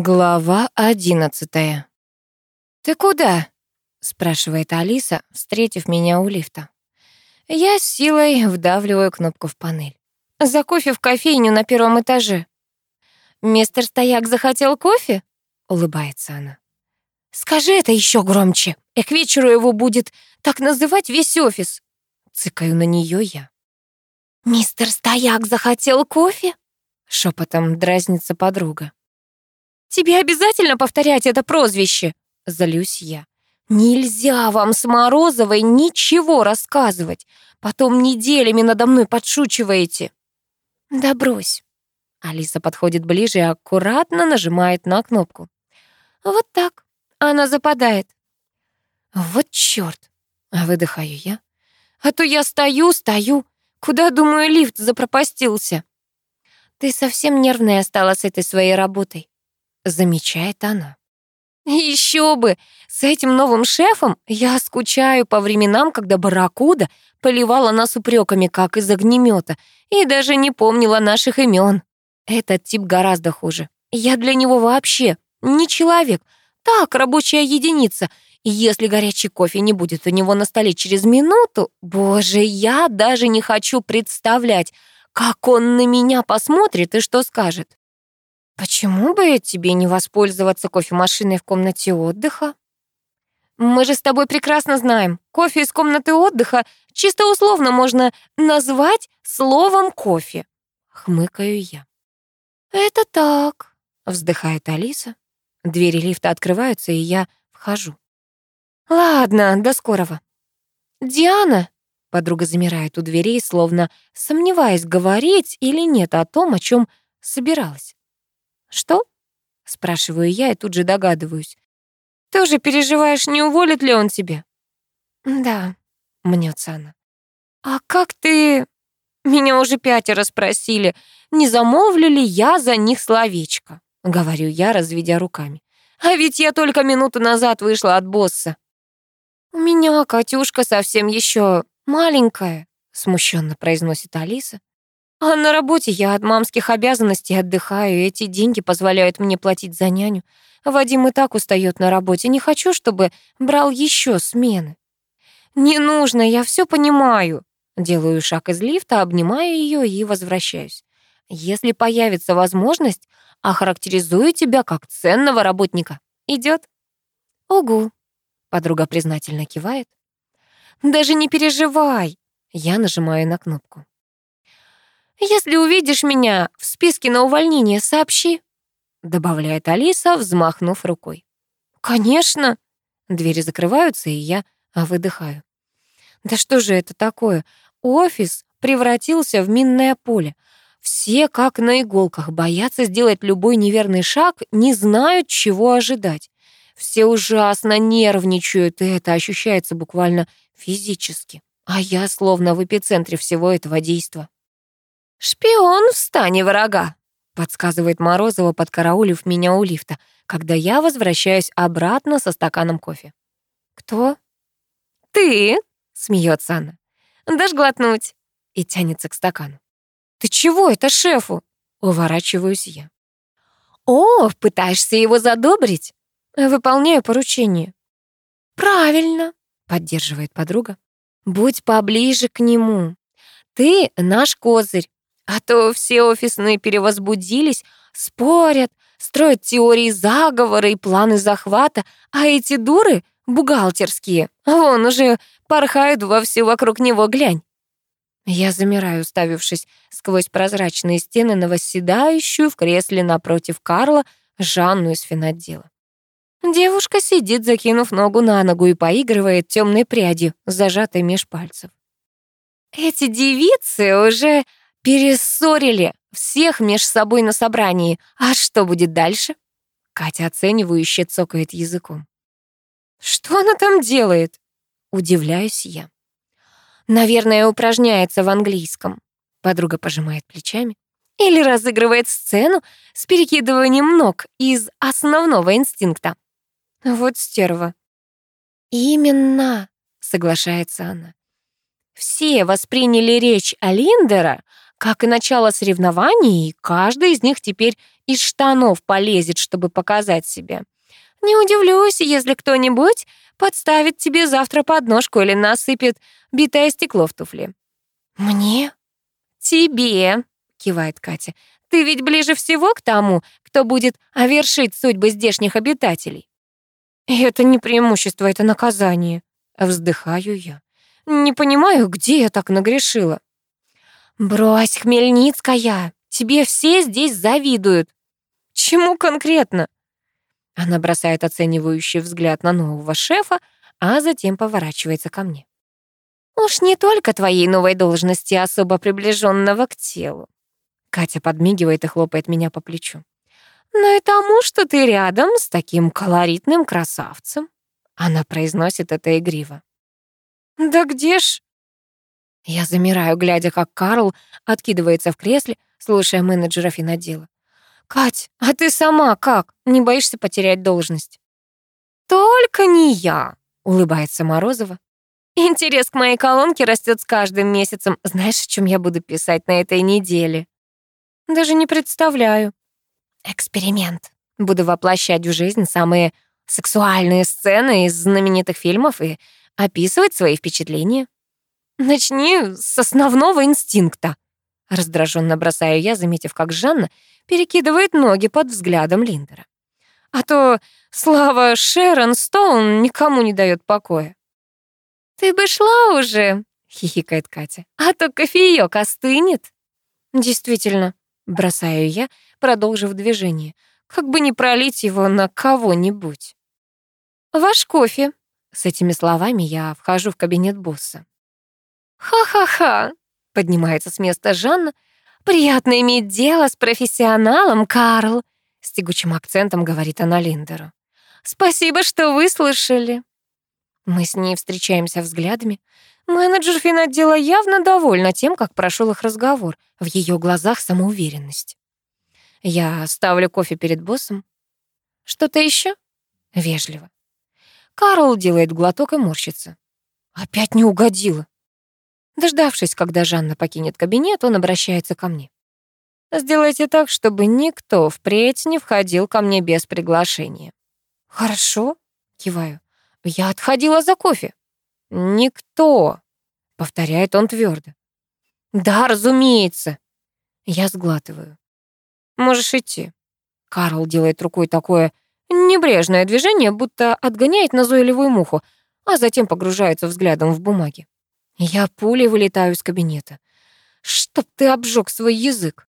Глава одиннадцатая. «Ты куда?» — спрашивает Алиса, встретив меня у лифта. Я с силой вдавливаю кнопку в панель. «За кофе в кофейню на первом этаже». «Мистер Стояк захотел кофе?» — улыбается она. «Скажи это еще громче, и к вечеру его будет так называть весь офис». Цыкаю на нее я. «Мистер Стояк захотел кофе?» — шепотом дразнится подруга. «Тебе обязательно повторять это прозвище?» — злюсь я. «Нельзя вам с Морозовой ничего рассказывать. Потом неделями надо мной подшучиваете». «Да брось». Алиса подходит ближе и аккуратно нажимает на кнопку. «Вот так. Она западает». «Вот чёрт!» — выдыхаю я. «А то я стою, стою. Куда, думаю, лифт запропастился?» «Ты совсем нервная стала с этой своей работой», замечает она. Еще бы! С этим новым шефом я скучаю по временам, когда Барракуда поливала нас упреками, как из огнемета, и даже не помнила наших имен. Этот тип гораздо хуже. Я для него вообще не человек, так, рабочая единица. И если горячий кофе не будет у него на столе через минуту, боже, я даже не хочу представлять, как он на меня посмотрит и что скажет. Почему бы тебе не воспользоваться кофемашиной в комнате отдыха? Мы же с тобой прекрасно знаем, кофе из комнаты отдыха чисто условно можно назвать словом кофе. Хмыкаю я. Это так, вздыхает Алиса. Двери лифта открываются, и я вхожу. Ладно, до скорого. Диана, подруга замирает у дверей, словно сомневаясь, говорить или нет о том, о чем собиралась. «Что?» — спрашиваю я и тут же догадываюсь. «Ты уже переживаешь, не уволит ли он тебя?» «Да», — мнется она. «А как ты...» «Меня уже пятеро спросили, не замолвлю ли я за них словечко», — говорю я, разведя руками. «А ведь я только минуту назад вышла от босса». «У меня Катюшка совсем еще маленькая», — смущенно произносит Алиса. А на работе я от мамских обязанностей отдыхаю, и эти деньги позволяют мне платить за няню. Вадим и так устает на работе, не хочу, чтобы брал еще смены. Не нужно, я все понимаю. Делаю шаг из лифта, обнимаю ее и возвращаюсь. Если появится возможность, охарактеризую тебя как ценного работника. Идет? Угу. Подруга признательно кивает. Даже не переживай. Я нажимаю на кнопку. «Если увидишь меня в списке на увольнение, сообщи», добавляет Алиса, взмахнув рукой. «Конечно!» Двери закрываются, и я выдыхаю. «Да что же это такое? Офис превратился в минное поле. Все, как на иголках, боятся сделать любой неверный шаг, не знают, чего ожидать. Все ужасно нервничают, и это ощущается буквально физически. А я словно в эпицентре всего этого действа. «Шпион в стане врага», — подсказывает Морозова, подкараулив меня у лифта, когда я возвращаюсь обратно со стаканом кофе. «Кто?» «Ты», — смеется она. «Дашь глотнуть?» и тянется к стакану. «Ты чего это шефу?» — уворачиваюсь я. «О, пытаешься его задобрить?» «Выполняю поручение». «Правильно», — поддерживает подруга. «Будь поближе к нему. Ты наш козырь, а то все офисные перевозбудились, спорят, строят теории заговора и планы захвата, а эти дуры бухгалтерские, вон уже порхают вовсю вокруг него, глянь. Я замираю, уставившись сквозь прозрачные стены на восседающую в кресле напротив Карла Жанну из финотдела. Девушка сидит, закинув ногу на ногу и поигрывает темной прядью, зажатой меж пальцев. Эти девицы уже Перессорили всех меж собой на собрании. А что будет дальше? Катя оценивающе цокает языком. Что она там делает? Удивляюсь я. Наверное, упражняется в английском. Подруга пожимает плечами. Или разыгрывает сцену с перекидыванием ног из основного инстинкта. Вот стерва. Именно, соглашается она. Все восприняли речь Алиндера как и начало соревнований, и каждый из них теперь из штанов полезет, чтобы показать себя. Не удивлюсь, если кто-нибудь подставит тебе завтра подножку или насыпет битое стекло в туфли. Мне? Тебе, кивает Катя. Ты ведь ближе всего к тому, кто будет овершить судьбы здешних обитателей. И это не преимущество, это наказание. Вздыхаю я. Не понимаю, где я так нагрешила. Брось, Хмельницкая, тебе все здесь завидуют. Чему конкретно? Она бросает оценивающий взгляд на нового шефа, а затем поворачивается ко мне. Уж не только твоей новой должности, особо приближенного к телу. Катя подмигивает и хлопает меня по плечу. Но и тому, что ты рядом с таким колоритным красавцем. Она произносит это игриво. Да где ж? Я замираю, глядя, как Карл откидывается в кресле, слушая менеджера финодела. «Кать, а ты сама как? Не боишься потерять должность?» «Только не я», — улыбается Морозова. «Интерес к моей колонке растет с каждым месяцем. Знаешь, о чем я буду писать на этой неделе?» «Даже не представляю». «Эксперимент. Буду воплощать в жизнь самые сексуальные сцены из знаменитых фильмов и описывать свои впечатления». «Начни с основного инстинкта», — раздраженно бросаю я, заметив, как Жанна перекидывает ноги под взглядом Линдера. «А то слава Шерон Стоун никому не дает покоя». «Ты бы шла уже», — хихикает Катя, «а то кофеёк остынет». «Действительно», — бросаю я, продолжив движение, как бы не пролить его на кого-нибудь. «Ваш кофе». С этими словами я вхожу в кабинет босса. «Ха-ха-ха!» — поднимается с места Жанна. «Приятно иметь дело с профессионалом, Карл!» С тягучим акцентом говорит она Линдеру. «Спасибо, что выслушали». Мы с ней встречаемся взглядами. Менеджер финотдела явно довольна тем, как прошел их разговор. В ее глазах самоуверенность. Я ставлю кофе перед боссом. «Что-то еще?» Вежливо. Карл делает глоток и морщится. «Опять не угодила». Дождавшись, когда Жанна покинет кабинет, он обращается ко мне. «Сделайте так, чтобы никто впредь не входил ко мне без приглашения». «Хорошо», — киваю. «Я отходила за кофе». «Никто», — повторяет он твердо. «Да, разумеется». Я сглатываю. «Можешь идти». Карл делает рукой такое небрежное движение, будто отгоняет назойливую муху, а затем погружается взглядом в бумаги. Я пулей вылетаю из кабинета. Чтоб ты обжег свой язык.